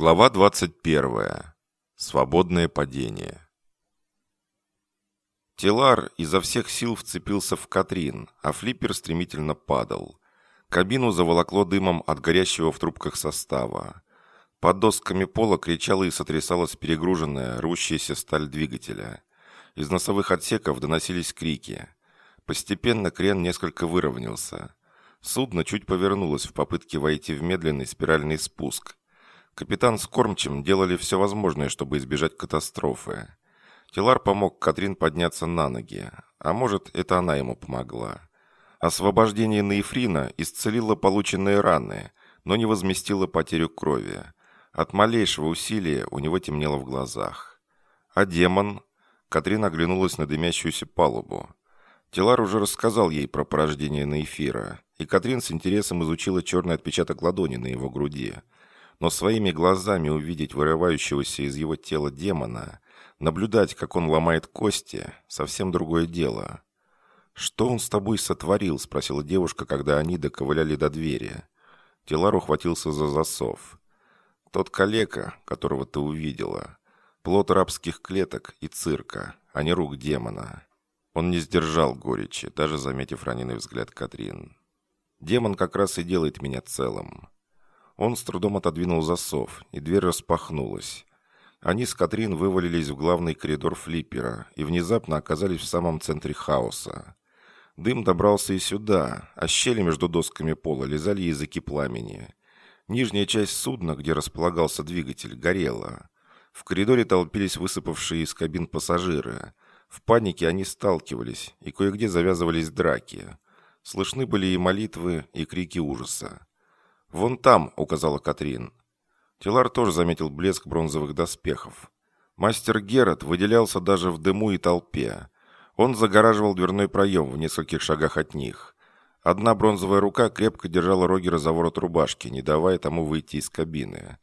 Глава 21. Свободное падение. Телар изо всех сил вцепился в Катрин, а флиппер стремительно падал. Кабину заволокло дымом от горящего в трубках состава. Под досками пола кричала и сотрясалась перегруженная, рвущаяся сталь двигателя. Из носовых отсеков доносились крики. Постепенно крен несколько выровнялся. Судно чуть повернулось в попытке войти в медленный спиральный спуск – Капитан с кормчим делали все возможное, чтобы избежать катастрофы. Тилар помог Катрин подняться на ноги, а может, это она ему помогла. Освобождение Наифрина исцелило полученные раны, но не возместило потерю крови. От малейшего усилия у него темнело в глазах. А демон? Катрин оглянулась на дымящуюся палубу. Тилар уже рассказал ей про порождение Наифира, и Катрин с интересом изучила черный отпечаток ладони на его груди – но своими глазами увидеть вырывающегося из его тела демона, наблюдать, как он ломает кости, совсем другое дело. «Что он с тобой сотворил?» – спросила девушка, когда они доковыляли до двери. Телар ухватился за засов. «Тот калека, которого ты увидела. Плод рабских клеток и цирка, а не рук демона». Он не сдержал горечи, даже заметив раненый взгляд Катрин. «Демон как раз и делает меня целым. Он с трудом отодвинул засов, и дверь распахнулась. Они с Катрин вывалились в главный коридор флиппера и внезапно оказались в самом центре хаоса. Дым добрался и сюда, а щели между досками пола лизали языки пламени. Нижняя часть судна, где располагался двигатель, горела. В коридоре толпились высыпавшие из кабин пассажиры. В панике они сталкивались, и кое-где завязывались драки. Слышны были и молитвы, и крики ужаса. «Вон там», — указала Катрин. Тилар тоже заметил блеск бронзовых доспехов. Мастер Герат выделялся даже в дыму и толпе. Он загораживал дверной проем в нескольких шагах от них. Одна бронзовая рука крепко держала Рогера за ворот рубашки, не давая тому выйти из кабины.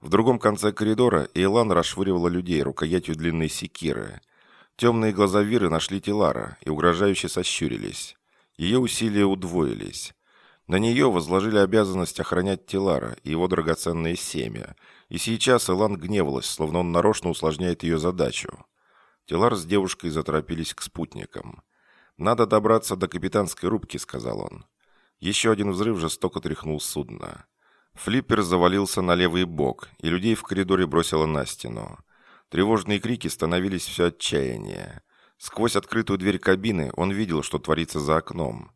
В другом конце коридора Эйлан расшвыривала людей рукоятью длинной секиры. Темные глаза Виры нашли Тилара и угрожающе сощурились. Ее усилия удвоились. На нее возложили обязанность охранять Тилара и его драгоценное семя, и сейчас Элан гневалась, словно он нарочно усложняет ее задачу. Тилар с девушкой заторопились к спутникам. «Надо добраться до капитанской рубки», — сказал он. Еще один взрыв жестоко тряхнул судно. Флиппер завалился на левый бок, и людей в коридоре бросило на стену. Тревожные крики становились все отчаяннее. Сквозь открытую дверь кабины он видел, что творится за окном.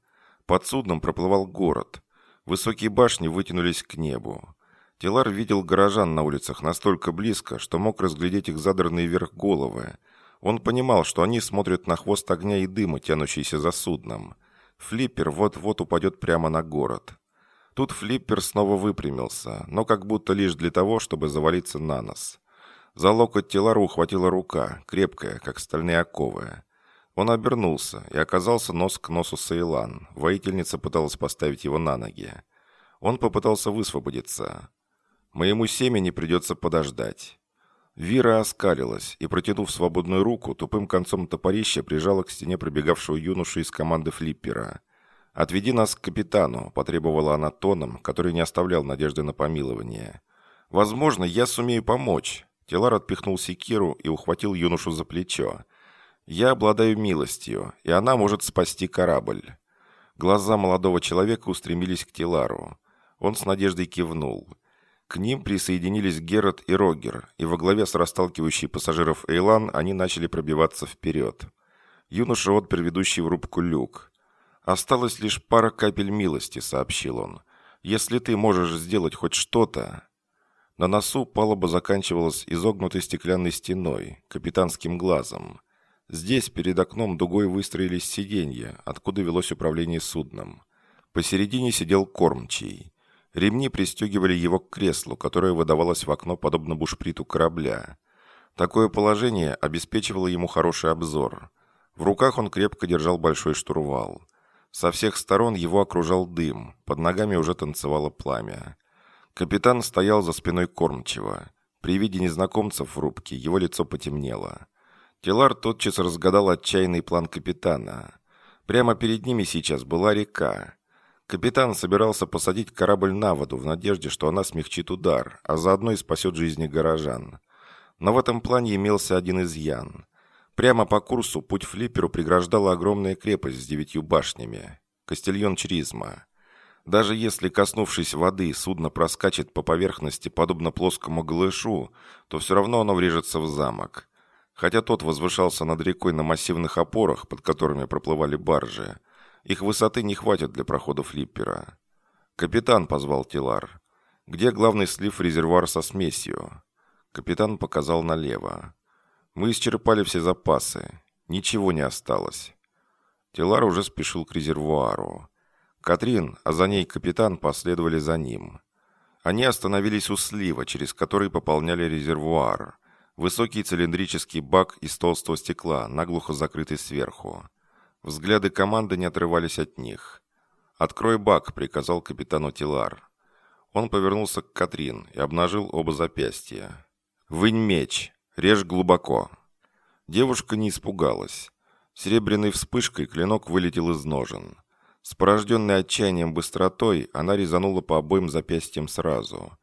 Под судном проплывал город. Высокие башни вытянулись к небу. Телар видел горожан на улицах настолько близко, что мог разглядеть их задранные вверх головы. Он понимал, что они смотрят на хвост огня и дыма, тянущийся за судном. Флиппер вот-вот упадет прямо на город. Тут Флиппер снова выпрямился, но как будто лишь для того, чтобы завалиться на нос. За локоть Телару ухватила рука, крепкая, как стальные оковы. Он обернулся и оказался нос к носу с Эйлан. Воительница пыталась поставить его на ноги. Он попытался высвободиться. «Моему семени придется подождать». Вира оскалилась и, протянув свободную руку, тупым концом топорища прижала к стене пробегавшего юношу из команды флиппера. «Отведи нас к капитану», — потребовала она тоном, который не оставлял надежды на помилование. «Возможно, я сумею помочь». Телар отпихнул секиру и ухватил юношу за плечо. Я обладаю милостью, и она может спасти корабль». Глаза молодого человека устремились к Тилару. Он с надеждой кивнул. К ним присоединились Герат и Рогер, и во главе с расталкивающей пассажиров Эйлан они начали пробиваться вперед. Юноша отпер ведущий в рубку люк. «Осталось лишь пара капель милости», — сообщил он. «Если ты можешь сделать хоть что-то...» На носу палуба заканчивалась изогнутой стеклянной стеной, капитанским глазом. Здесь перед окном дугой выстроились сиденья, откуда велось управление судном. Посередине сидел кормчий. Ремни пристегивали его к креслу, которое выдавалось в окно подобно бушприту корабля. Такое положение обеспечивало ему хороший обзор. В руках он крепко держал большой штурвал. Со всех сторон его окружал дым, под ногами уже танцевало пламя. Капитан стоял за спиной кормчего. При виде незнакомцев в рубке его лицо потемнело. Телар тотчас разгадал отчаянный план капитана. Прямо перед ними сейчас была река. Капитан собирался посадить корабль на воду в надежде, что она смягчит удар, а заодно и спасет жизни горожан. Но в этом плане имелся один изъян. Прямо по курсу путь флипперу преграждала огромная крепость с девятью башнями. Кастильон Чризма. Даже если, коснувшись воды, судно проскачет по поверхности, подобно плоскому голышу, то все равно оно врежется в замок. Хотя тот возвышался над рекой на массивных опорах, под которыми проплывали баржи, их высоты не хватит для прохода флиппера. «Капитан», — позвал Тилар. «Где главный слив резервуар со смесью?» Капитан показал налево. «Мы исчерпали все запасы. Ничего не осталось». Тилар уже спешил к резервуару. Катрин, а за ней капитан последовали за ним. Они остановились у слива, через который пополняли резервуар. Высокий цилиндрический бак из толстого стекла, наглухо закрытый сверху. Взгляды команды не отрывались от них. «Открой бак», — приказал капитану Тилар. Он повернулся к Катрин и обнажил оба запястья. «Вынь меч! Режь глубоко!» Девушка не испугалась. Серебряной вспышкой клинок вылетел из ножен. С порожденной отчаянием быстротой она резанула по обоим запястьям сразу.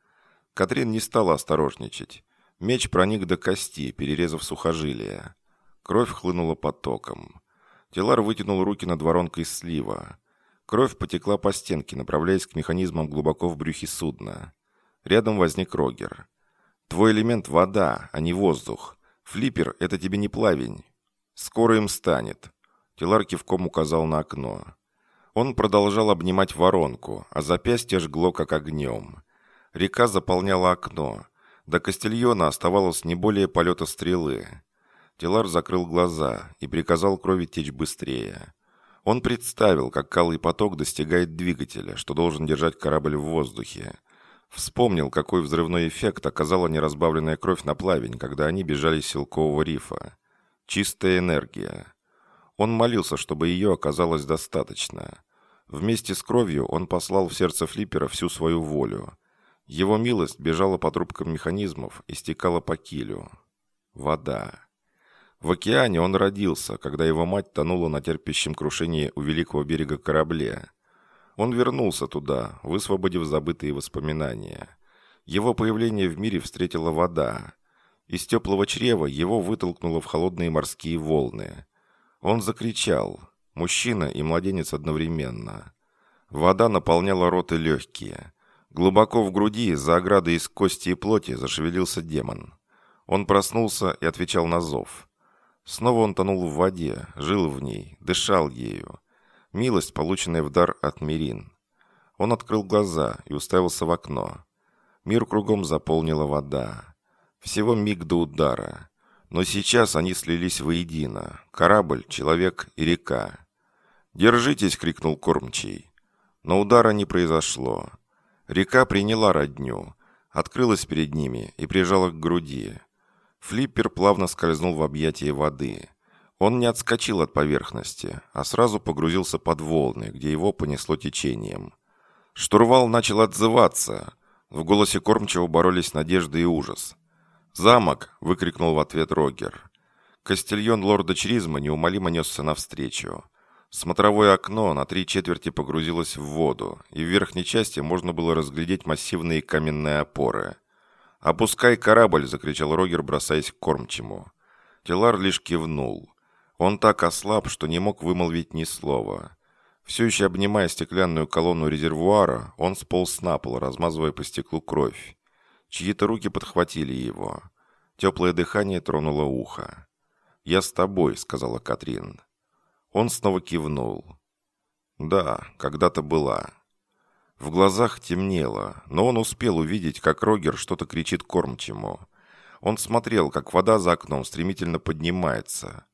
Катрин не стала осторожничать. Меч проник до кости, перерезав сухожилие. Кровь хлынула потоком. Телар вытянул руки над воронкой слива. Кровь потекла по стенке, направляясь к механизмам глубоко в брюхе судна. Рядом возник Рогер. «Твой элемент — вода, а не воздух. Флиппер — это тебе не плавень. Скоро им станет». Телар кивком указал на окно. Он продолжал обнимать воронку, а запястье жгло как огнем. Река заполняла окно. До Кастильона оставалось не более полета стрелы. Телар закрыл глаза и приказал крови течь быстрее. Он представил, как калый поток достигает двигателя, что должен держать корабль в воздухе. Вспомнил, какой взрывной эффект оказала неразбавленная кровь на плавень, когда они бежали с Силкового рифа. Чистая энергия. Он молился, чтобы ее оказалось достаточно. Вместе с кровью он послал в сердце флиппера всю свою волю. Его милость бежала по трубкам механизмов и стекала по килю. Вода. В океане он родился, когда его мать тонула на терпящем крушении у великого берега корабле. Он вернулся туда, высвободив забытые воспоминания. Его появление в мире встретила вода. Из теплого чрева его вытолкнуло в холодные морские волны. Он закричал. Мужчина и младенец одновременно. Вода наполняла рот и легкие. Глубоко в груди, за оградой из кости и плоти, зашевелился демон. Он проснулся и отвечал на зов. Снова он тонул в воде, жил в ней, дышал ею. Милость, полученная в дар от Мирин. Он открыл глаза и уставился в окно. Мир кругом заполнила вода. Всего миг до удара. Но сейчас они слились воедино. Корабль, человек и река. «Держитесь!» — крикнул кормчий. Но удара не произошло. Река приняла родню, открылась перед ними и прижала к груди. Флиппер плавно скользнул в объятия воды. Он не отскочил от поверхности, а сразу погрузился под волны, где его понесло течением. Штурвал начал отзываться. В голосе кормчего боролись надежда и ужас. «Замок!» — выкрикнул в ответ Рогер. Кастильон лорда Чризма неумолимо несся навстречу. Смотровое окно на три четверти погрузилось в воду, и в верхней части можно было разглядеть массивные каменные опоры. «Опускай корабль!» — закричал Рогер, бросаясь к кормчему. Телар лишь кивнул. Он так ослаб, что не мог вымолвить ни слова. Все еще обнимая стеклянную колонну резервуара, он сполз на пол, размазывая по стеклу кровь. Чьи-то руки подхватили его. Теплое дыхание тронуло ухо. «Я с тобой», — сказала Катрин. Он снова кивнул. «Да, когда-то была». В глазах темнело, но он успел увидеть, как Рогер что-то кричит кормчему. Он смотрел, как вода за окном стремительно поднимается.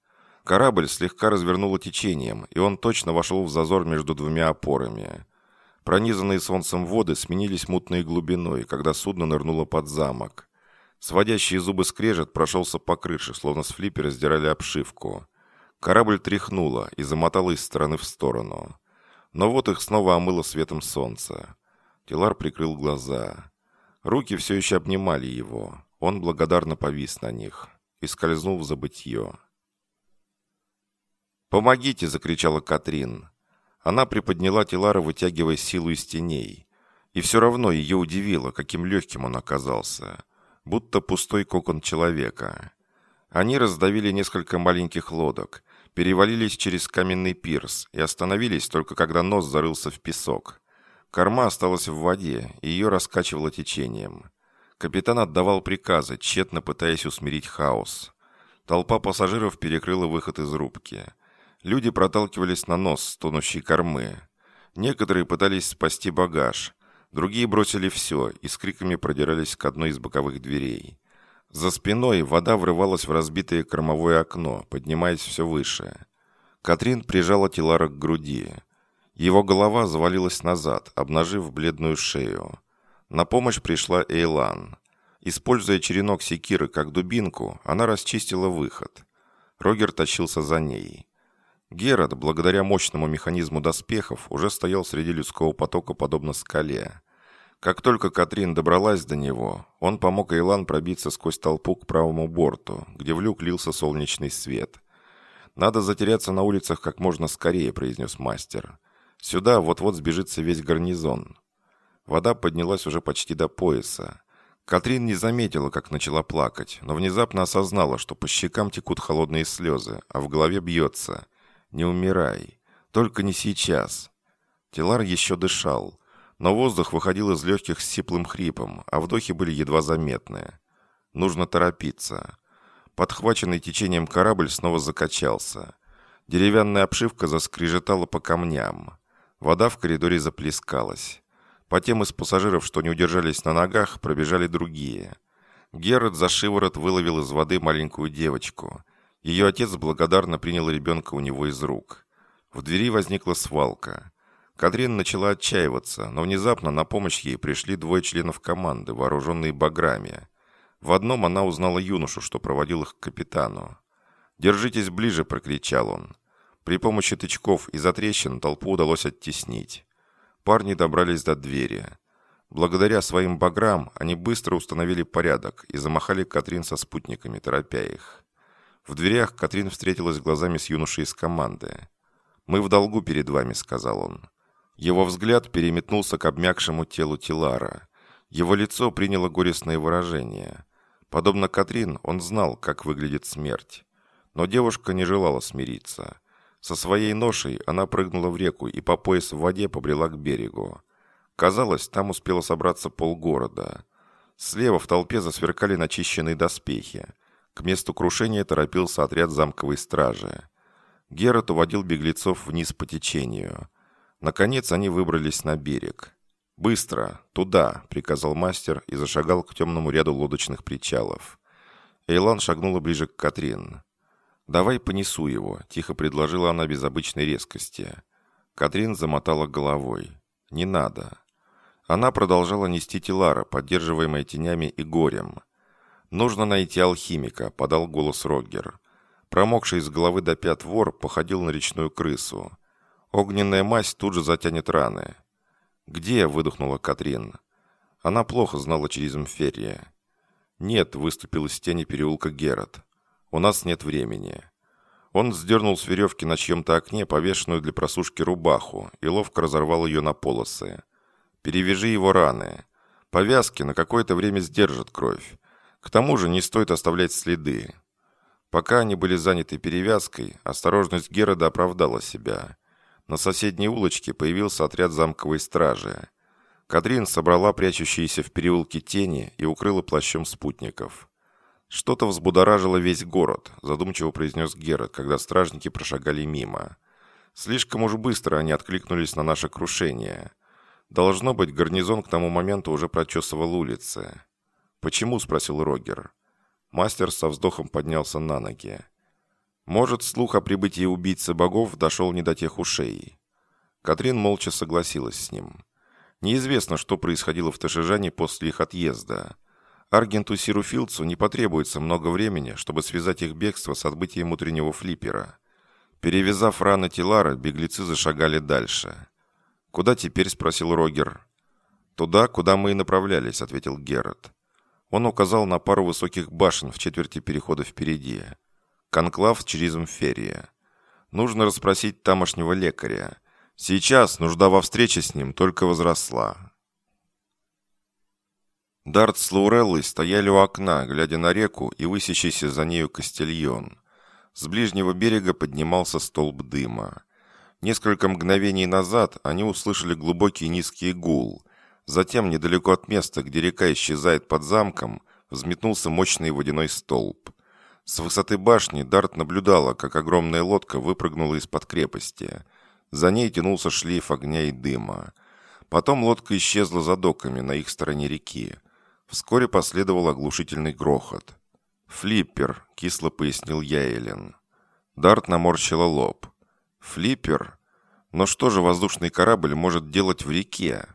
Корабль слегка развернуло течением, и он точно вошел в зазор между двумя опорами. Пронизанные солнцем воды сменились мутной глубиной, когда судно нырнуло под замок. Сводящий зубы скрежет прошелся по крыше, словно с флиппера сдирали обшивку. Корабль тряхнуло и замотало из стороны в сторону. Но вот их снова омыло светом солнца. Тилар прикрыл глаза. Руки все еще обнимали его. Он благодарно повис на них и скользнул в забытье. «Помогите!» — закричала Катрин. Она приподняла Тилара, вытягивая силу из теней. И все равно ее удивило, каким легким он оказался. Будто пустой кокон человека. Они раздавили несколько маленьких лодок, перевалились через каменный пирс и остановились только когда нос зарылся в песок. Корма осталась в воде, и ее раскачивало течением. Капитан отдавал приказы, тщетно пытаясь усмирить хаос. Толпа пассажиров перекрыла выход из рубки. Люди проталкивались на нос с тонущей кормы. Некоторые пытались спасти багаж. Другие бросили все и с криками продирались к одной из боковых дверей. За спиной вода врывалась в разбитое кормовое окно, поднимаясь все выше. Катрин прижала Тилара к груди. Его голова завалилась назад, обнажив бледную шею. На помощь пришла Эйлан. Используя черенок секиры как дубинку, она расчистила выход. Рогер тащился за ней. Герод, благодаря мощному механизму доспехов, уже стоял среди людского потока, подобно скале. Как только Катрин добралась до него, он помог Эйлан пробиться сквозь толпу к правому борту, где в люк лился солнечный свет. «Надо затеряться на улицах как можно скорее», — произнес мастер. «Сюда вот-вот сбежится весь гарнизон». Вода поднялась уже почти до пояса. Катрин не заметила, как начала плакать, но внезапно осознала, что по щекам текут холодные слезы, а в голове бьется — не умирай. Только не сейчас. Тилар еще дышал, но воздух выходил из легких с сиплым хрипом, а вдохи были едва заметны. Нужно торопиться. Подхваченный течением корабль снова закачался. Деревянная обшивка заскрежетала по камням. Вода в коридоре заплескалась. По тем из пассажиров, что не удержались на ногах, пробежали другие. Герод за шиворот выловил из воды маленькую девочку. Ее отец благодарно принял ребенка у него из рук. В двери возникла свалка. Катрин начала отчаиваться, но внезапно на помощь ей пришли двое членов команды, вооруженные баграми. В одном она узнала юношу, что проводил их к капитану. «Держитесь ближе!» – прокричал он. При помощи тычков и затрещин толпу удалось оттеснить. Парни добрались до двери. Благодаря своим баграм они быстро установили порядок и замахали Катрин со спутниками, торопя их. В дверях Катрин встретилась глазами с юношей из команды. «Мы в долгу перед вами», — сказал он. Его взгляд переметнулся к обмякшему телу Тилара. Его лицо приняло горестное выражение. Подобно Катрин, он знал, как выглядит смерть. Но девушка не желала смириться. Со своей ношей она прыгнула в реку и по пояс в воде побрела к берегу. Казалось, там успело собраться полгорода. Слева в толпе засверкали начищенные доспехи. К месту крушения торопился отряд замковой стражи. Герат уводил беглецов вниз по течению. Наконец они выбрались на берег. «Быстро! Туда!» — приказал мастер и зашагал к темному ряду лодочных причалов. Эйлан шагнула ближе к Катрин. «Давай понесу его», — тихо предложила она без обычной резкости. Катрин замотала головой. «Не надо». Она продолжала нести Тилара, поддерживаемая тенями и горем. «Нужно найти алхимика», — подал голос Роггер. Промокший с головы до пят вор походил на речную крысу. Огненная мазь тут же затянет раны. «Где?» — выдохнула Катрин. Она плохо знала через Мферия. «Нет», — выступил из тени переулка Герат. «У нас нет времени». Он сдернул с веревки на чьем-то окне повешенную для просушки рубаху и ловко разорвал ее на полосы. «Перевяжи его раны. Повязки на какое-то время сдержат кровь. К тому же не стоит оставлять следы. Пока они были заняты перевязкой, осторожность Герода оправдала себя. На соседней улочке появился отряд замковой стражи. Катрин собрала прячущиеся в переулке тени и укрыла плащом спутников. «Что-то взбудоражило весь город», – задумчиво произнес Герод, когда стражники прошагали мимо. «Слишком уж быстро они откликнулись на наше крушение. Должно быть, гарнизон к тому моменту уже прочесывал улицы. «Почему?» – спросил Рогер. Мастер со вздохом поднялся на ноги. «Может, слух о прибытии убийцы богов дошел не до тех ушей». Катрин молча согласилась с ним. Неизвестно, что происходило в Ташижане после их отъезда. Аргенту Сируфилцу не потребуется много времени, чтобы связать их бегство с отбытием утреннего флиппера. Перевязав раны Тилара, беглецы зашагали дальше. «Куда теперь?» – спросил Рогер. «Туда, куда мы и направлялись», – ответил Герат. Он указал на пару высоких башен в четверти перехода впереди. Конклав через Мферия. Нужно расспросить тамошнего лекаря. Сейчас нужда во встрече с ним только возросла. Дарт с Лауреллой стояли у окна, глядя на реку и высящийся за нею Кастильон. С ближнего берега поднимался столб дыма. Несколько мгновений назад они услышали глубокий низкий гул. Затем, недалеко от места, где река исчезает под замком, взметнулся мощный водяной столб. С высоты башни Дарт наблюдала, как огромная лодка выпрыгнула из-под крепости. За ней тянулся шлейф огня и дыма. Потом лодка исчезла за доками на их стороне реки. Вскоре последовал оглушительный грохот. «Флиппер», — кисло пояснил Яэлен. Дарт наморщила лоб. «Флиппер? Но что же воздушный корабль может делать в реке?»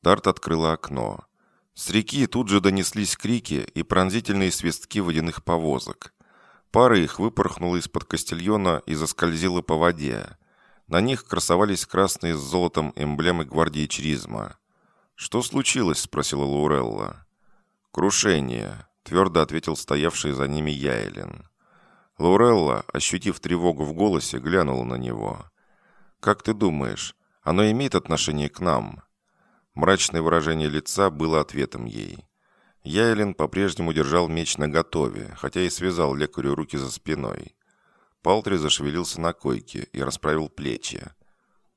Дарт открыла окно. С реки тут же донеслись крики и пронзительные свистки водяных повозок. Пара их выпорхнула из-под кастильона и заскользила по воде. На них красовались красные с золотом эмблемы гвардии Чризма. «Что случилось?» – спросила Лаурелла. «Крушение», – твердо ответил стоявший за ними Яйлен. Лаурелла, ощутив тревогу в голосе, глянула на него. «Как ты думаешь, оно имеет отношение к нам?» Мрачное выражение лица было ответом ей. Яйлен по-прежнему держал меч наготове, хотя и связал лекарю руки за спиной. Палтри зашевелился на койке и расправил плечи.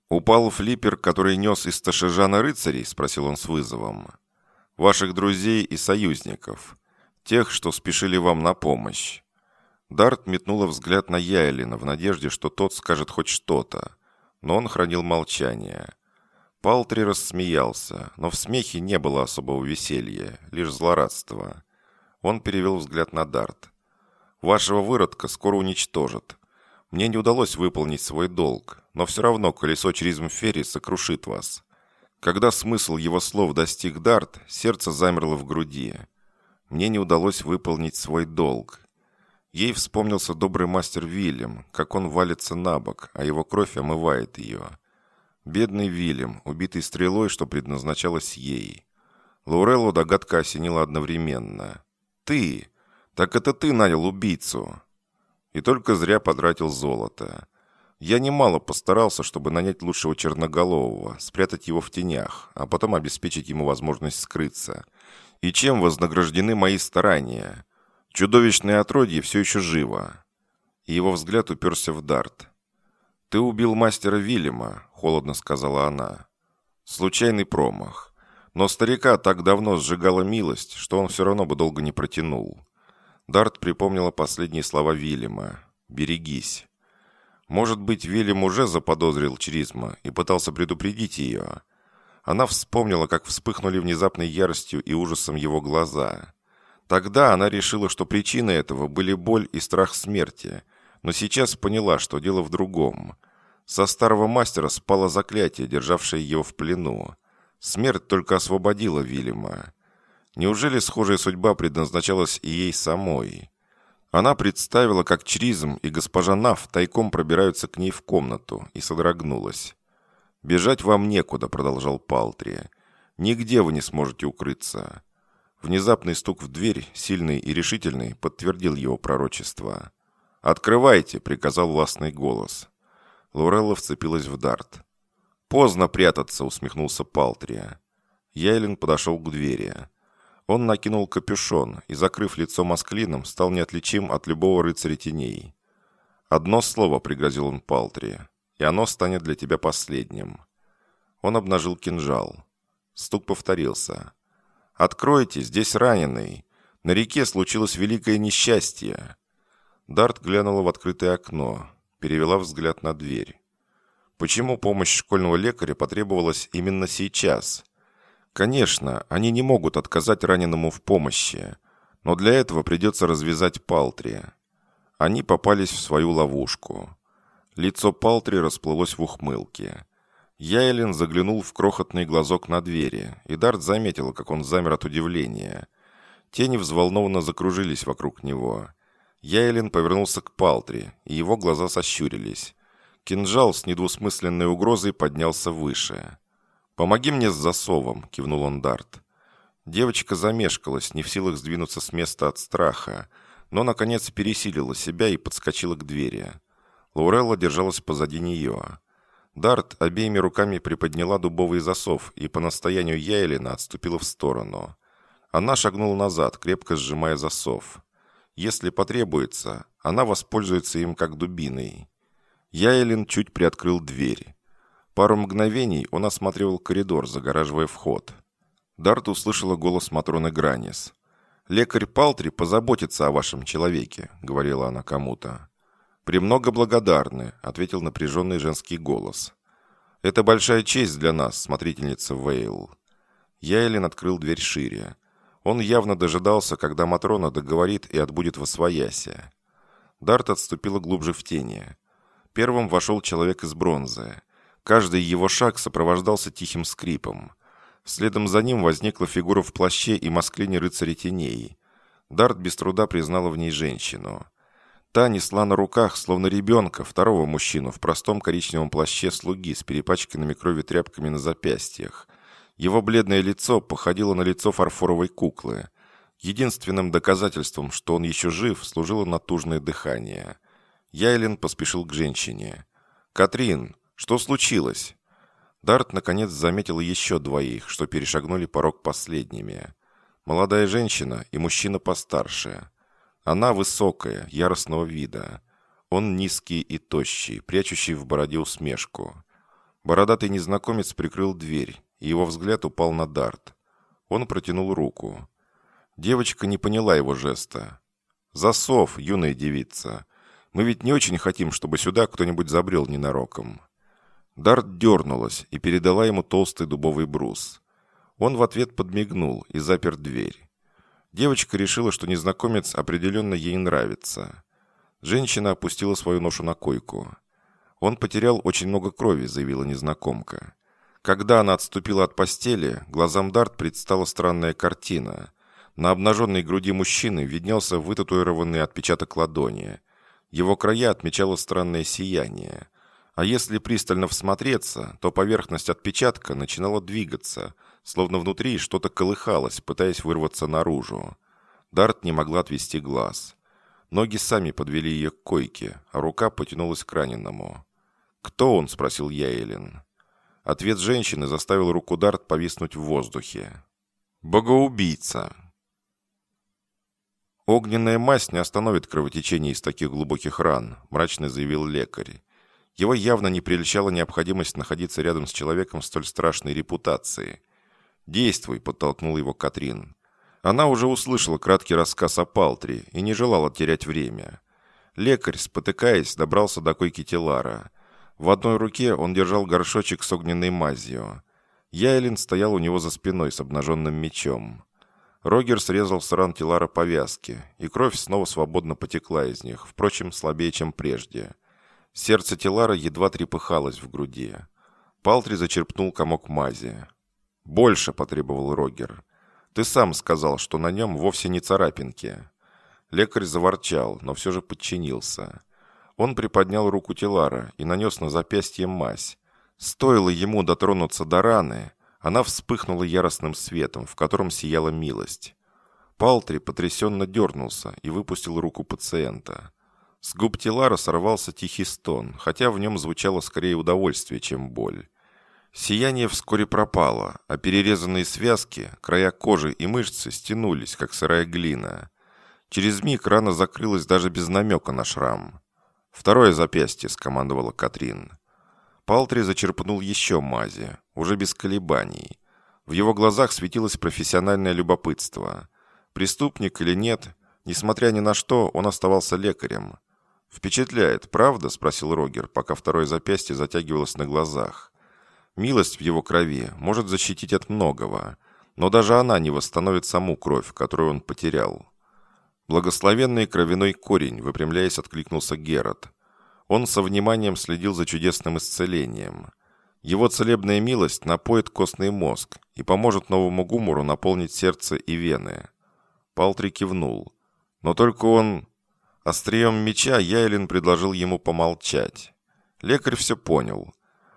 «Упал флиппер, который нес из Ташижана рыцарей?» – спросил он с вызовом ваших друзей и союзников, тех, что спешили вам на помощь. Дарт метнула взгляд на Яйлина в надежде, что тот скажет хоть что-то, но он хранил молчание. Палтри рассмеялся, но в смехе не было особого веселья, лишь злорадство. Он перевел взгляд на Дарт. «Вашего выродка скоро уничтожат. Мне не удалось выполнить свой долг, но все равно колесо через Мфери сокрушит вас. Когда смысл его слов достиг Дарт, сердце замерло в груди. Мне не удалось выполнить свой долг. Ей вспомнился добрый мастер Вильям, как он валится на бок, а его кровь омывает ее. Бедный Вильям, убитый стрелой, что предназначалось ей. Лауреллу догадка осенила одновременно. «Ты! Так это ты нанял убийцу!» И только зря потратил золото. Я немало постарался, чтобы нанять лучшего черноголового, спрятать его в тенях, а потом обеспечить ему возможность скрыться. И чем вознаграждены мои старания? Чудовищное отродье все еще живо. И его взгляд уперся в дарт. «Ты убил мастера Вильяма», — холодно сказала она. «Случайный промах. Но старика так давно сжигала милость, что он все равно бы долго не протянул». Дарт припомнила последние слова Вильяма. «Берегись». Может быть, Вильям уже заподозрил Чризма и пытался предупредить ее. Она вспомнила, как вспыхнули внезапной яростью и ужасом его глаза. Тогда она решила, что причиной этого были боль и страх смерти, но сейчас поняла, что дело в другом. Со старого мастера спало заклятие, державшее его в плену. Смерть только освободила Вильяма. Неужели схожая судьба предназначалась и ей самой? Она представила, как Чризм и госпожа Нав тайком пробираются к ней в комнату и содрогнулась. «Бежать вам некуда», — продолжал Палтри. «Нигде вы не сможете укрыться». Внезапный стук в дверь, сильный и решительный, подтвердил его пророчество. «Открывайте!» — приказал властный голос. Лорелла вцепилась в дарт. «Поздно прятаться!» — усмехнулся Палтрия. Яйлин подошел к двери. Он накинул капюшон и, закрыв лицо масклином, стал неотличим от любого рыцаря теней. «Одно слово», — пригрозил он Палтри, — «и оно станет для тебя последним». Он обнажил кинжал. Стук повторился. «Откройте, здесь раненый. На реке случилось великое несчастье». Дарт глянула в открытое окно, перевела взгляд на дверь. Почему помощь школьного лекаря потребовалась именно сейчас? Конечно, они не могут отказать раненому в помощи, но для этого придется развязать Палтри. Они попались в свою ловушку. Лицо Палтри расплылось в ухмылке. Яйлен заглянул в крохотный глазок на двери, и Дарт заметил, как он замер от удивления. Тени взволнованно закружились вокруг него. Яйлен повернулся к Палтри, и его глаза сощурились. Кинжал с недвусмысленной угрозой поднялся выше. «Помоги мне с засовом», — кивнул он Дарт. Девочка замешкалась, не в силах сдвинуться с места от страха, но, наконец, пересилила себя и подскочила к двери. Лаурелла держалась позади нее. Дарт обеими руками приподняла дубовый засов и по настоянию Яйлина отступила в сторону. Она шагнула назад, крепко сжимая засов. Если потребуется, она воспользуется им как дубиной. Яйлин чуть приоткрыл дверь. Пару мгновений он осматривал коридор, загораживая вход. Дарт услышала голос Матроны Гранис. «Лекарь Палтри позаботится о вашем человеке», — говорила она кому-то. «Премного благодарны», — ответил напряженный женский голос. «Это большая честь для нас, смотрительница Вейл». Яйлин открыл дверь шире. Он явно дожидался, когда Матрона договорит и отбудет во своясе. Дарт отступила глубже в тени. Первым вошел человек из бронзы. Каждый его шаг сопровождался тихим скрипом. Следом за ним возникла фигура в плаще и масклине рыцаря теней. Дарт без труда признала в ней женщину. Та несла на руках, словно ребенка, второго мужчину в простом коричневом плаще слуги с перепачканными кровью тряпками на запястьях. Его бледное лицо походило на лицо фарфоровой куклы. Единственным доказательством, что он еще жив, служило натужное дыхание. Яйлин поспешил к женщине. «Катрин, что случилось?» Дарт, наконец, заметил еще двоих, что перешагнули порог последними. Молодая женщина и мужчина постарше. Она высокая, яростного вида. Он низкий и тощий, прячущий в бороде усмешку. Бородатый незнакомец прикрыл дверь, его взгляд упал на Дарт. Он протянул руку. Девочка не поняла его жеста. «Засов, юная девица. Мы ведь не очень хотим, чтобы сюда кто-нибудь забрел ненароком». Дарт дернулась и передала ему толстый дубовый брус. Он в ответ подмигнул и запер дверь. Девочка решила, что незнакомец определенно ей нравится. Женщина опустила свою ношу на койку. «Он потерял очень много крови», — заявила незнакомка. Когда она отступила от постели, глазам Дарт предстала странная картина. На обнаженной груди мужчины виднелся вытатуированный отпечаток ладони. Его края отмечало странное сияние. А если пристально всмотреться, то поверхность отпечатка начинала двигаться, словно внутри что-то колыхалось, пытаясь вырваться наружу. Дарт не могла отвести глаз. Ноги сами подвели ее к койке, а рука потянулась к раненому. «Кто он?» – спросил Яэлин. Ответ женщины заставил руку Дарт повиснуть в воздухе. «Богоубийца!» «Огненная мазь не остановит кровотечение из таких глубоких ран», – мрачно заявил лекарь. Его явно не прельщала необходимость находиться рядом с человеком столь страшной репутации. «Действуй», — подтолкнул его Катрин. Она уже услышала краткий рассказ о Палтри и не желала терять время. Лекарь, спотыкаясь, добрался до койки Телара. В одной руке он держал горшочек с огненной мазью. Яйлин стоял у него за спиной с обнаженным мечом. Рогер срезал с ран Телара повязки, и кровь снова свободно потекла из них, впрочем, слабее, чем прежде. Сердце Телара едва трепыхалось в груди. Палтри зачерпнул комок мази. «Больше», — потребовал Рогер. «Ты сам сказал, что на нем вовсе не царапинки». Лекарь заворчал, но все же подчинился. Он приподнял руку Телара и нанес на запястье мазь. Стоило ему дотронуться до раны, она вспыхнула яростным светом, в котором сияла милость. Палтри потрясенно дернулся и выпустил руку пациента. С губ Тилара сорвался тихий стон, хотя в нем звучало скорее удовольствие, чем боль. Сияние вскоре пропало, а перерезанные связки, края кожи и мышцы стянулись, как сырая глина. Через миг рана закрылась даже без намека на шрам. «Второе запястье», — скомандовала Катрин. Палтри зачерпнул еще мази, уже без колебаний. В его глазах светилось профессиональное любопытство. Преступник или нет, несмотря ни на что, он оставался лекарем. «Впечатляет, правда?» – спросил Рогер, пока второе запястье затягивалось на глазах. «Милость в его крови может защитить от многого, но даже она не восстановит саму кровь, которую он потерял». «Благословенный кровяной корень», – выпрямляясь, откликнулся Герат. Он со вниманием следил за чудесным исцелением. Его целебная милость напоит костный мозг и поможет новому гумору наполнить сердце и вены. Палтри кивнул. Но только он Острием меча Яйлин предложил ему помолчать. Лекарь все понял.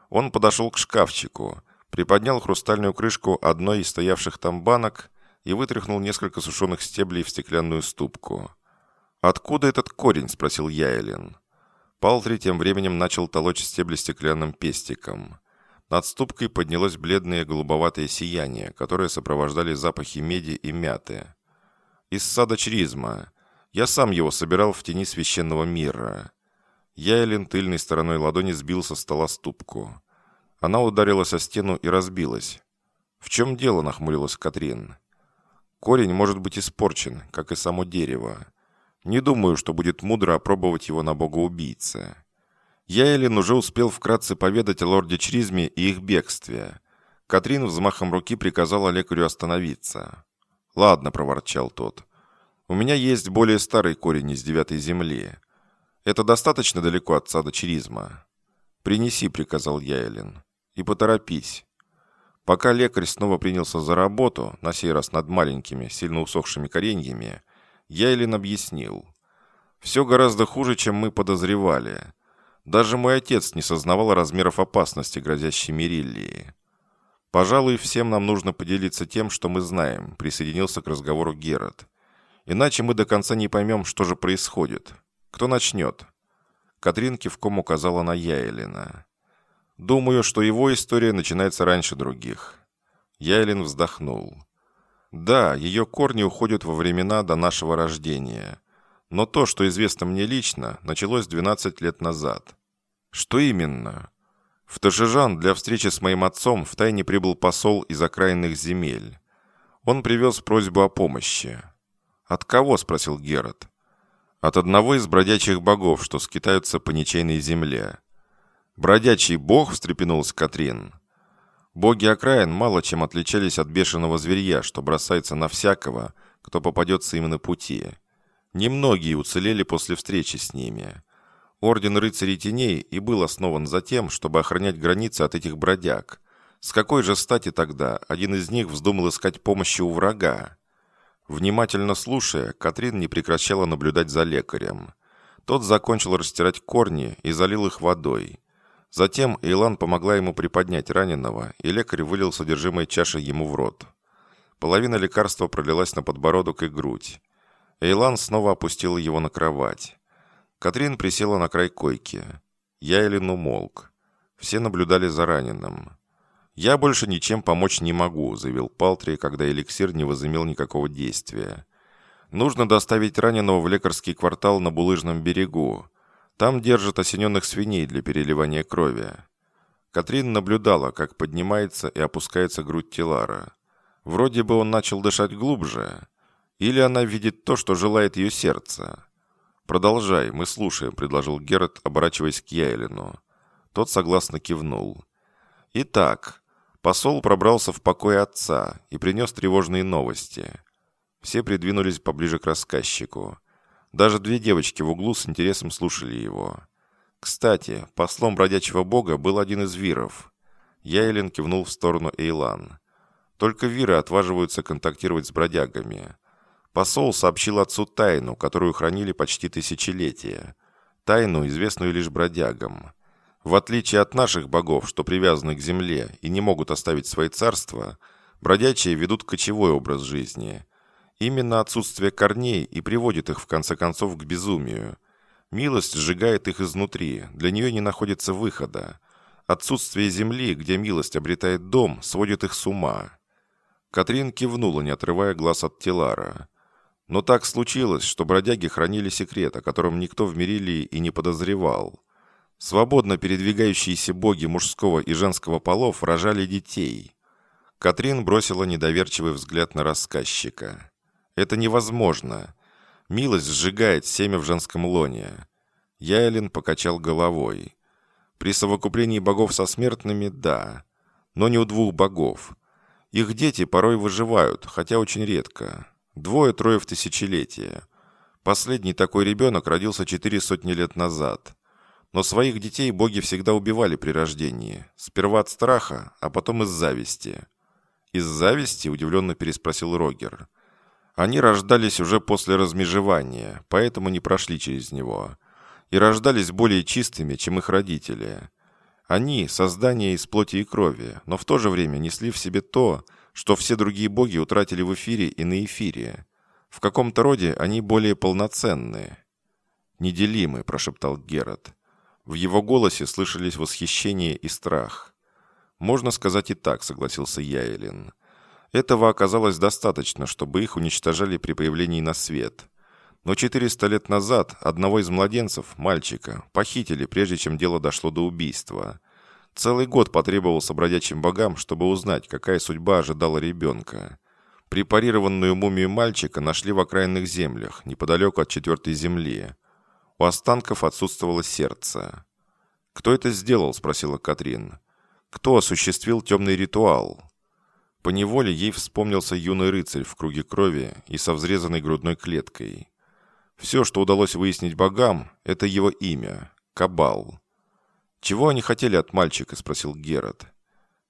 Он подошел к шкафчику, приподнял хрустальную крышку одной из стоявших там банок и вытряхнул несколько сушеных стеблей в стеклянную ступку. «Откуда этот корень?» – спросил Яйлин. Палтри тем временем начал толочь стебли стеклянным пестиком. Над ступкой поднялось бледное голубоватое сияние, которое сопровождали запахи меди и мяты. Из сада чризма. Я сам его собирал в тени священного мира. Яйлин тыльной стороной ладони сбил со стола ступку. Она ударилась о стену и разбилась. «В чем дело?» – нахмурилась Катрин. «Корень может быть испорчен, как и само дерево. Не думаю, что будет мудро опробовать его на бога-убийце». Яйлин уже успел вкратце поведать о лорде Чризме и их бегстве. Катрин взмахом руки приказала лекарю остановиться. «Ладно», – проворчал тот. «У меня есть более старый корень из девятой земли. Это достаточно далеко от сада Чризма?» «Принеси», – приказал Яйлин. «И поторопись». Пока лекарь снова принялся за работу, на сей раз над маленькими, сильно усохшими кореньями, Яйлин объяснил. «Все гораздо хуже, чем мы подозревали. Даже мой отец не сознавал размеров опасности, грозящей Мериллии. Пожалуй, всем нам нужно поделиться тем, что мы знаем», присоединился к разговору Герат. «Иначе мы до конца не поймем, что же происходит. Кто начнет?» Катрин кивком указала на Яйлина. Думаю, что его история начинается раньше других. Яйлин вздохнул. Да, ее корни уходят во времена до нашего рождения. Но то, что известно мне лично, началось 12 лет назад. Что именно? В Ташижан для встречи с моим отцом втайне прибыл посол из окраинных земель. Он привез просьбу о помощи. «От кого?» – спросил Герат. «От одного из бродячих богов, что скитаются по ничейной земле. «Бродячий бог!» – встрепенулась Катрин. Боги окраин мало чем отличались от бешеного зверья, что бросается на всякого, кто попадется им на пути. Немногие уцелели после встречи с ними. Орден рыцарей теней и был основан за тем, чтобы охранять границы от этих бродяг. С какой же стати тогда один из них вздумал искать помощи у врага? Внимательно слушая, Катрин не прекращала наблюдать за лекарем. Тот закончил растирать корни и залил их водой. Затем Эйлан помогла ему приподнять раненого, и лекарь вылил содержимое чаши ему в рот. Половина лекарства пролилась на подбородок и грудь. Эйлан снова опустила его на кровать. Катрин присела на край койки. Яйлин умолк. Все наблюдали за раненым. «Я больше ничем помочь не могу», — заявил Палтри, когда эликсир не возымел никакого действия. «Нужно доставить раненого в лекарский квартал на Булыжном берегу. Там держат осененных свиней для переливания крови. Катрин наблюдала, как поднимается и опускается грудь Тилара. Вроде бы он начал дышать глубже. Или она видит то, что желает ее сердце. «Продолжай, мы слушаем», — предложил Герат, оборачиваясь к Яйлину. Тот согласно кивнул. «Итак, посол пробрался в покой отца и принес тревожные новости. Все придвинулись поближе к рассказчику. Даже две девочки в углу с интересом слушали его. Кстати, послом бродячего бога был один из виров. Яйлин кивнул в сторону Эйлан. Только виры отваживаются контактировать с бродягами. Посол сообщил отцу тайну, которую хранили почти тысячелетия. Тайну, известную лишь бродягам. В отличие от наших богов, что привязаны к земле и не могут оставить свои царства, бродячие ведут кочевой образ жизни – Именно отсутствие корней и приводит их в конце концов к безумию. Милость сжигает их изнутри, для нее не находится выхода. Отсутствие земли, где милость обретает дом, сводит их с ума. Катрин кивнула, не отрывая глаз от Телара. Но так случилось, что бродяги хранили секрет, о котором никто в Мерилии и не подозревал. Свободно передвигающиеся боги мужского и женского полов рожали детей. Катрин бросила недоверчивый взгляд на рассказчика. Это невозможно. Милость сжигает семя в женском лоне. Яйлин покачал головой. При совокуплении богов со смертными – да. Но не у двух богов. Их дети порой выживают, хотя очень редко. Двое-трое в тысячелетие. Последний такой ребенок родился четыре сотни лет назад. Но своих детей боги всегда убивали при рождении. Сперва от страха, а потом из зависти. «Из зависти?» – удивленно переспросил Рогер. Они рождались уже после размежевания, поэтому не прошли через него. И рождались более чистыми, чем их родители. Они – создания из плоти и крови, но в то же время несли в себе то, что все другие боги утратили в эфире и на эфире. В каком-то роде они более полноценные. «Неделимы», – прошептал Герат. В его голосе слышались восхищение и страх. «Можно сказать и так», — согласился Яйлин. Этого оказалось достаточно, чтобы их уничтожали при появлении на свет. Но 400 лет назад одного из младенцев, мальчика, похитили, прежде чем дело дошло до убийства. Целый год потребовался бродячим богам, чтобы узнать, какая судьба ожидала ребенка. Препарированную мумию мальчика нашли в окраинных землях, неподалеку от четвертой земли. У останков отсутствовало сердце. «Кто это сделал?» – спросила Катрин. «Кто осуществил темный ритуал?» По неволе ей вспомнился юный рыцарь в круге крови и со взрезанной грудной клеткой. Все, что удалось выяснить богам, это его имя – Кабал. «Чего они хотели от мальчика?» – спросил Герат.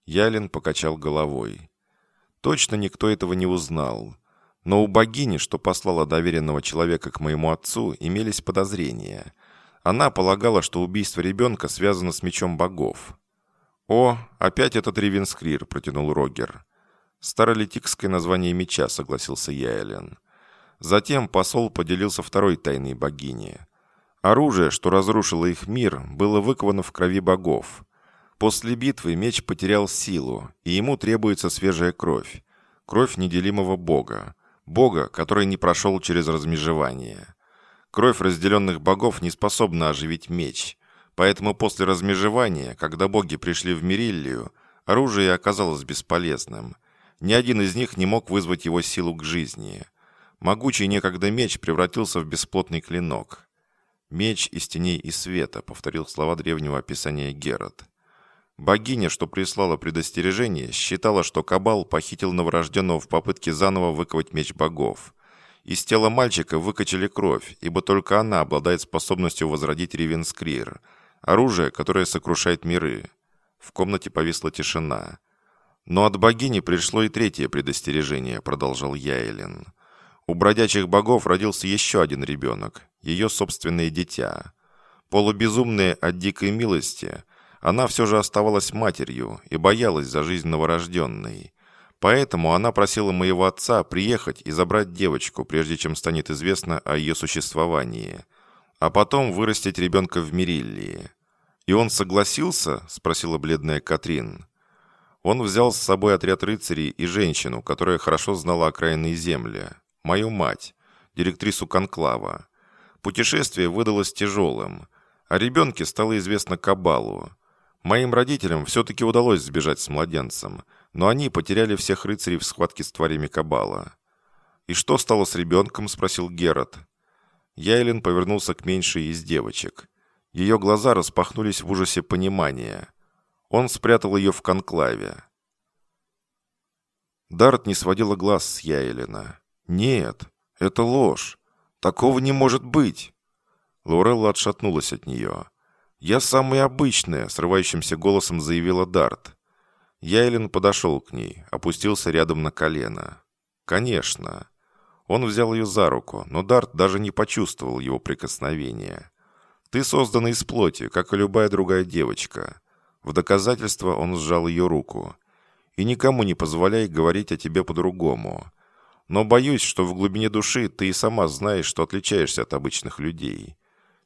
Ялин покачал головой. Точно никто этого не узнал. Но у богини, что послала доверенного человека к моему отцу, имелись подозрения. Она полагала, что убийство ребенка связано с мечом богов. «О, опять этот Ривенскрир», — протянул Рогер. «Старолитикское название меча», — согласился Яйлен. Затем посол поделился второй тайной богини. Оружие, что разрушило их мир, было выковано в крови богов. После битвы меч потерял силу, и ему требуется свежая кровь. Кровь неделимого бога. Бога, который не прошел через размежевание. Кровь разделенных богов не способна оживить меч. Поэтому после размежевания, когда боги пришли в Мириллию, оружие оказалось бесполезным. Ни один из них не мог вызвать его силу к жизни. Могучий некогда меч превратился в бесплотный клинок. «Меч из теней и света», — повторил слова древнего описания Герод. Богиня, что прислала предостережение, считала, что Кабал похитил новорожденного в попытке заново выковать меч богов. Из тела мальчика выкачали кровь, ибо только она обладает способностью возродить Ривенскрир, оружие, которое сокрушает миры. В комнате повисла тишина. Но от богини пришло и третье предостережение, продолжал Яйлин. У бродячих богов родился еще один ребенок, ее собственное дитя. Полубезумные от дикой милости – она все же оставалась матерью и боялась за жизнь новорожденной. Поэтому она просила моего отца приехать и забрать девочку, прежде чем станет известно о ее существовании, а потом вырастить ребенка в Мериллии. «И он согласился?» – спросила бледная Катрин. Он взял с собой отряд рыцарей и женщину, которая хорошо знала окраинные земли, мою мать, директрису Конклава. Путешествие выдалось тяжелым. О ребенке стало известно Кабалу. Моим родителям все-таки удалось сбежать с младенцем, но они потеряли всех рыцарей в схватке с тварями Кабала. «И что стало с ребенком?» – спросил Герат. Яйлин повернулся к меньшей из девочек. Ее глаза распахнулись в ужасе понимания. Он спрятал ее в конклаве. Дарт не сводила глаз с Яйлина. «Нет, это ложь. Такого не может быть!» Лорелла отшатнулась от нее. «Я самая обычная», — срывающимся голосом заявила Дарт. Яйлин подошел к ней, опустился рядом на колено. «Конечно». Он взял ее за руку, но Дарт даже не почувствовал его прикосновения. «Ты создана из плоти, как и любая другая девочка». В доказательство он сжал ее руку. «И никому не позволяй говорить о тебе по-другому. Но боюсь, что в глубине души ты и сама знаешь, что отличаешься от обычных людей.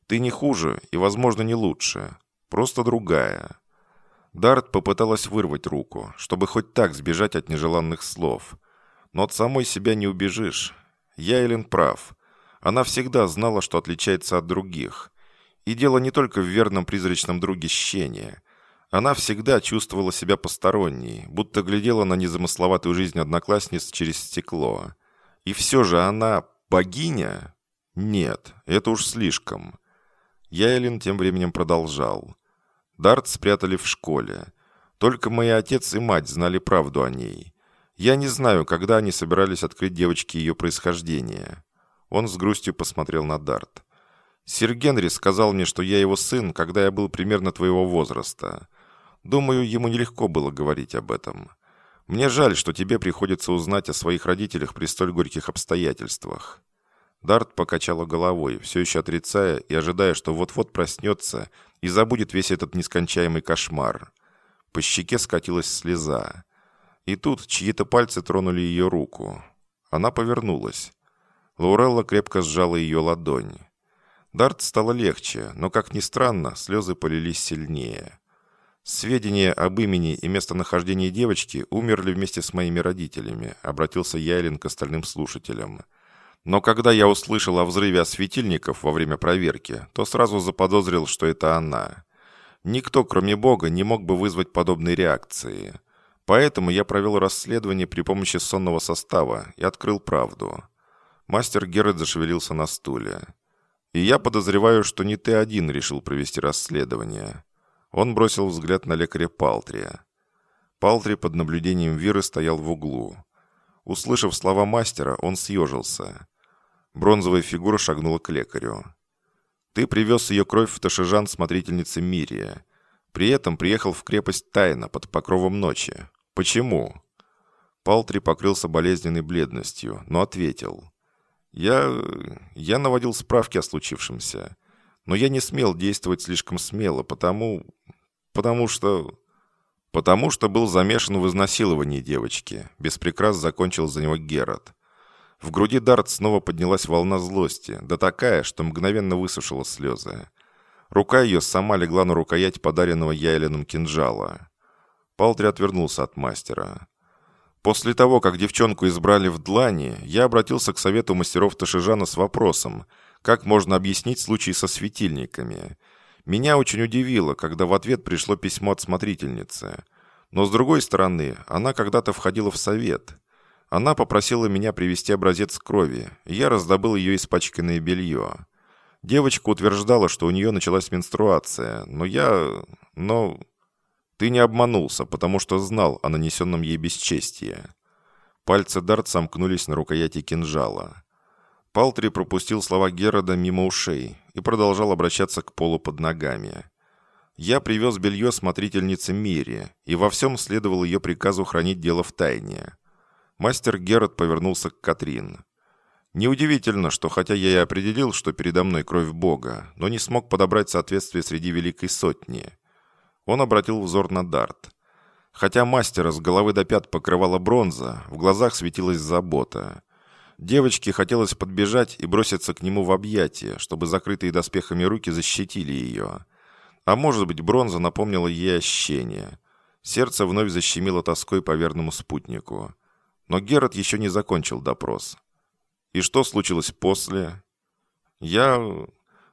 Ты не хуже и, возможно, не лучше. Просто другая». Дарт попыталась вырвать руку, чтобы хоть так сбежать от нежеланных слов. Но от самой себя не убежишь. Яйлен прав. Она всегда знала, что отличается от других. И дело не только в верном призрачном друге Щения. Она всегда чувствовала себя посторонней, будто глядела на незамысловатую жизнь одноклассниц через стекло. И все же она богиня? Нет, это уж слишком. Яйлин тем временем продолжал. Дарт спрятали в школе. Только мои отец и мать знали правду о ней. Я не знаю, когда они собирались открыть девочке ее происхождение. Он с грустью посмотрел на Дарт. Сир Генри сказал мне, что я его сын, когда я был примерно твоего возраста. Думаю, ему нелегко было говорить об этом. Мне жаль, что тебе приходится узнать о своих родителях при столь горьких обстоятельствах. Дарт покачала головой, все еще отрицая и ожидая, что вот-вот проснется и забудет весь этот нескончаемый кошмар. По щеке скатилась слеза. И тут чьи-то пальцы тронули ее руку. Она повернулась. Лаурелла крепко сжала ее ладонь. Дарт стало легче, но, как ни странно, слезы полились сильнее. «Сведения об имени и местонахождении девочки умерли вместе с моими родителями», обратился Яйлин к остальным слушателям. «Но когда я услышал о взрыве осветильников во время проверки, то сразу заподозрил, что это она. Никто, кроме Бога, не мог бы вызвать подобной реакции. Поэтому я провел расследование при помощи сонного состава и открыл правду». Мастер Геррет зашевелился на стуле. «И я подозреваю, что не ты один решил провести расследование». Он бросил взгляд на лекаря Палтрия. Палтри под наблюдением Виры стоял в углу. Услышав слова мастера, он съежился. Бронзовая фигура шагнула к лекарю. «Ты привез ее кровь в Ташижан смотрительницы Мирия. При этом приехал в крепость тайно, под покровом ночи. Почему?» Палтри покрылся болезненной бледностью, но ответил. «Я... я наводил справки о случившемся. Но я не смел действовать слишком смело, потому... потому что... потому что был замешан в изнасиловании девочки. Без закончил за него Герат. В груди Дарт снова поднялась волна злости, да такая, что мгновенно высушила слезы. Рука ее сама легла на рукоять подаренного Яйленом кинжала. Палтри отвернулся от мастера. После того, как девчонку избрали в Длани, я обратился к совету мастеров Ташижана с вопросом, как можно объяснить случай со светильниками. Меня очень удивило, когда в ответ пришло письмо от смотрительницы. Но с другой стороны, она когда-то входила в совет. Она попросила меня привести образец крови, и я раздобыл ее испачканное белье. Девочка утверждала, что у нее началась менструация, но я... но... Ты не обманулся, потому что знал о нанесенном ей бесчестии. Пальцы Дарт сомкнулись на рукояти кинжала. Палтри пропустил слова Герода мимо ушей и продолжал обращаться к полу под ногами. «Я привез белье смотрительнице Мире, и во всем следовал ее приказу хранить дело в тайне». Мастер Герод повернулся к Катрин. «Неудивительно, что хотя я и определил, что передо мной кровь Бога, но не смог подобрать соответствие среди Великой Сотни. Он обратил взор на Дарт. Хотя мастера с головы до пят покрывала бронза, в глазах светилась забота. Девочке хотелось подбежать и броситься к нему в объятия, чтобы закрытые доспехами руки защитили ее. А может быть, бронза напомнила ей ощущение. Сердце вновь защемило тоской по верному спутнику. Но Герат еще не закончил допрос. И что случилось после? Я...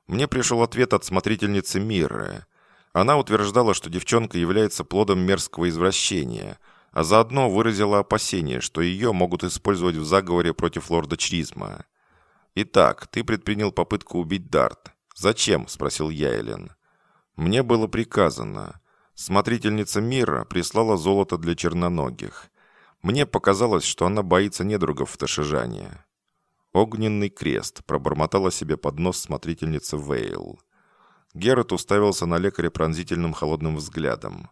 Мне пришел ответ от смотрительницы Мирры. Она утверждала, что девчонка является плодом мерзкого извращения, а заодно выразила опасение, что ее могут использовать в заговоре против лорда Чризма. «Итак, ты предпринял попытку убить Дарт. Зачем?» – спросил Яйлен. «Мне было приказано. Смотрительница мира прислала золото для черноногих. Мне показалось, что она боится недругов в Ташижане». «Огненный крест», – пробормотала себе под нос смотрительница Вейл. Герат уставился на лекаря пронзительным холодным взглядом.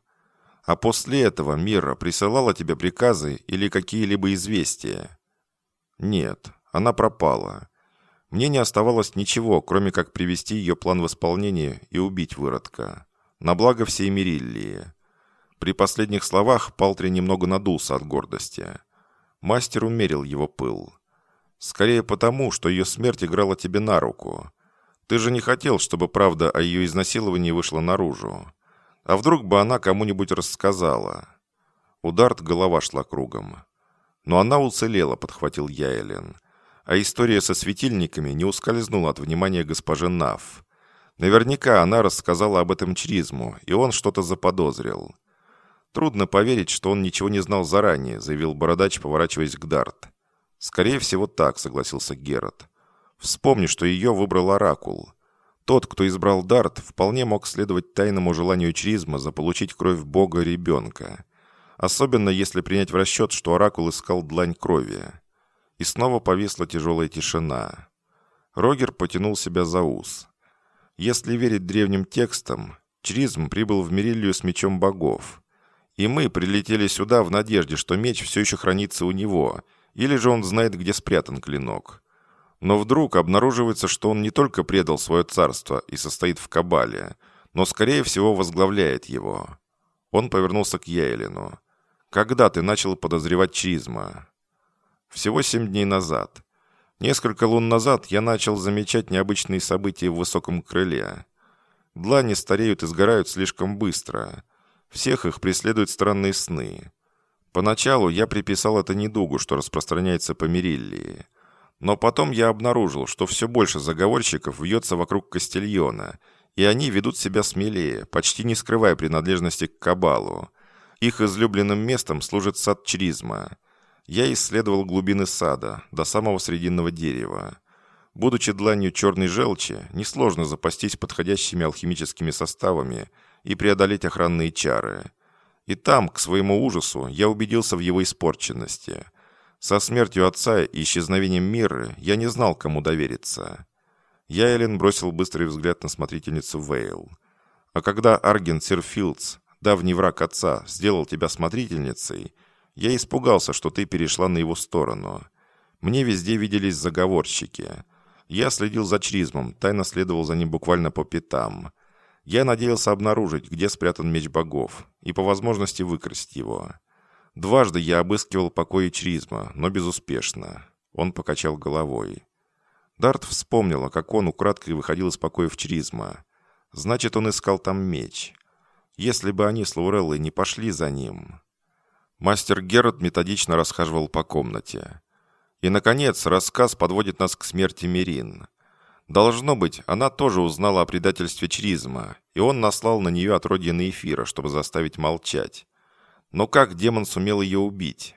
«А после этого Мира присылала тебе приказы или какие-либо известия?» «Нет, она пропала. Мне не оставалось ничего, кроме как привести ее план в исполнение и убить выродка. На благо всей Мериллии». При последних словах Палтри немного надулся от гордости. Мастер умерил его пыл. «Скорее потому, что ее смерть играла тебе на руку. Ты же не хотел, чтобы правда о ее изнасиловании вышла наружу. А вдруг бы она кому-нибудь рассказала? У Дарт голова шла кругом. Но она уцелела, подхватил Яйлен. А история со светильниками не ускользнула от внимания госпожи Нав. Наверняка она рассказала об этом Чризму, и он что-то заподозрил. «Трудно поверить, что он ничего не знал заранее», заявил Бородач, поворачиваясь к Дарт. «Скорее всего так», согласился Герат. Вспомни, что ее выбрал Оракул. Тот, кто избрал Дарт, вполне мог следовать тайному желанию Чризма заполучить кровь Бога ребенка. Особенно если принять в расчет, что Оракул искал длань крови. И снова повисла тяжелая тишина. Рогер потянул себя за ус. Если верить древним текстам, Чризм прибыл в Мерилью с мечом богов. И мы прилетели сюда в надежде, что меч все еще хранится у него, или же он знает, где спрятан клинок. Но вдруг обнаруживается, что он не только предал свое царство и состоит в кабале, но, скорее всего, возглавляет его. Он повернулся к Яйлину. «Когда ты начал подозревать Чизма?» «Всего семь дней назад. Несколько лун назад я начал замечать необычные события в высоком крыле. Длани стареют и сгорают слишком быстро. Всех их преследуют странные сны. Поначалу я приписал это недугу, что распространяется по Мериллии. Но потом я обнаружил, что все больше заговорщиков вьется вокруг Кастильона, и они ведут себя смелее, почти не скрывая принадлежности к Кабалу. Их излюбленным местом служит сад Чризма. Я исследовал глубины сада, до самого срединного дерева. Будучи дланью черной желчи, несложно запастись подходящими алхимическими составами и преодолеть охранные чары – и там, к своему ужасу, я убедился в его испорченности. Со смертью отца и исчезновением Миры я не знал, кому довериться. Я, Эллен, бросил быстрый взгляд на смотрительницу Вейл. А когда Арген Сирфилдс, давний враг отца, сделал тебя смотрительницей, я испугался, что ты перешла на его сторону. Мне везде виделись заговорщики. Я следил за Чризмом, тайно следовал за ним буквально по пятам. Я надеялся обнаружить, где спрятан меч богов, и по возможности выкрасть его. Дважды я обыскивал покои Чризма, но безуспешно. Он покачал головой. Дарт вспомнила, как он украдкой выходил из покоев Чризма. Значит, он искал там меч. Если бы они с Лауреллой не пошли за ним... Мастер Герод методично расхаживал по комнате. И, наконец, рассказ подводит нас к смерти Мерин. Должно быть, она тоже узнала о предательстве Чризма, и он наслал на нее отродье эфира, чтобы заставить молчать. Но как демон сумел ее убить?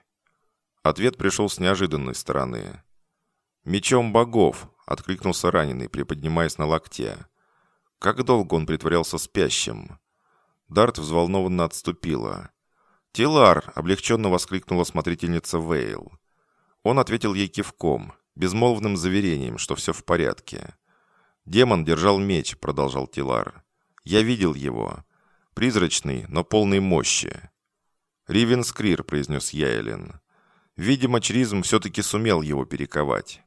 Ответ пришел с неожиданной стороны. «Мечом богов!» — откликнулся раненый, приподнимаясь на локте. Как долго он притворялся спящим? Дарт взволнованно отступила. «Тилар!» — облегченно воскликнула смотрительница Вейл. Он ответил ей кивком, безмолвным заверением, что все в порядке. «Демон держал меч», — продолжал Тилар. «Я видел его. Призрачный, но полный мощи». «Ривен Скрир», — произнес Яэлин. «Видимо, Чризм все-таки сумел его перековать».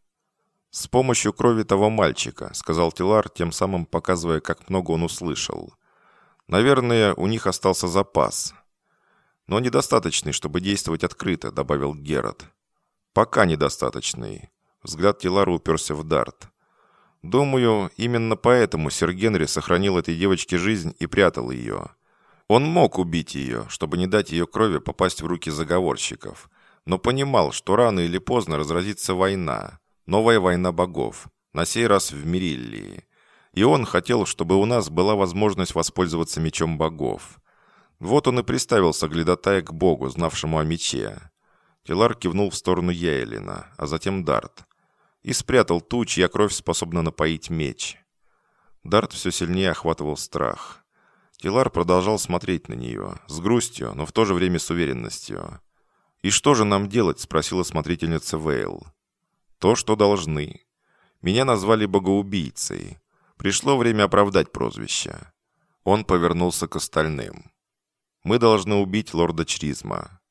«С помощью крови того мальчика», — сказал Тилар, тем самым показывая, как много он услышал. «Наверное, у них остался запас». «Но недостаточный, чтобы действовать открыто», — добавил Герат. «Пока недостаточный». Взгляд Тилара уперся в дарт. Думаю, именно поэтому сэр Генри сохранил этой девочке жизнь и прятал ее. Он мог убить ее, чтобы не дать ее крови попасть в руки заговорщиков, но понимал, что рано или поздно разразится война, новая война богов, на сей раз в Мириллии. И он хотел, чтобы у нас была возможность воспользоваться мечом богов. Вот он и приставил соглядатая к богу, знавшему о мече. Телар кивнул в сторону Яэлина, а затем Дарт и спрятал ту, чья кровь способна напоить меч. Дарт все сильнее охватывал страх. Тилар продолжал смотреть на нее, с грустью, но в то же время с уверенностью. «И что же нам делать?» – спросила смотрительница Вейл. «То, что должны. Меня назвали богоубийцей. Пришло время оправдать прозвище». Он повернулся к остальным. «Мы должны убить лорда Чризма.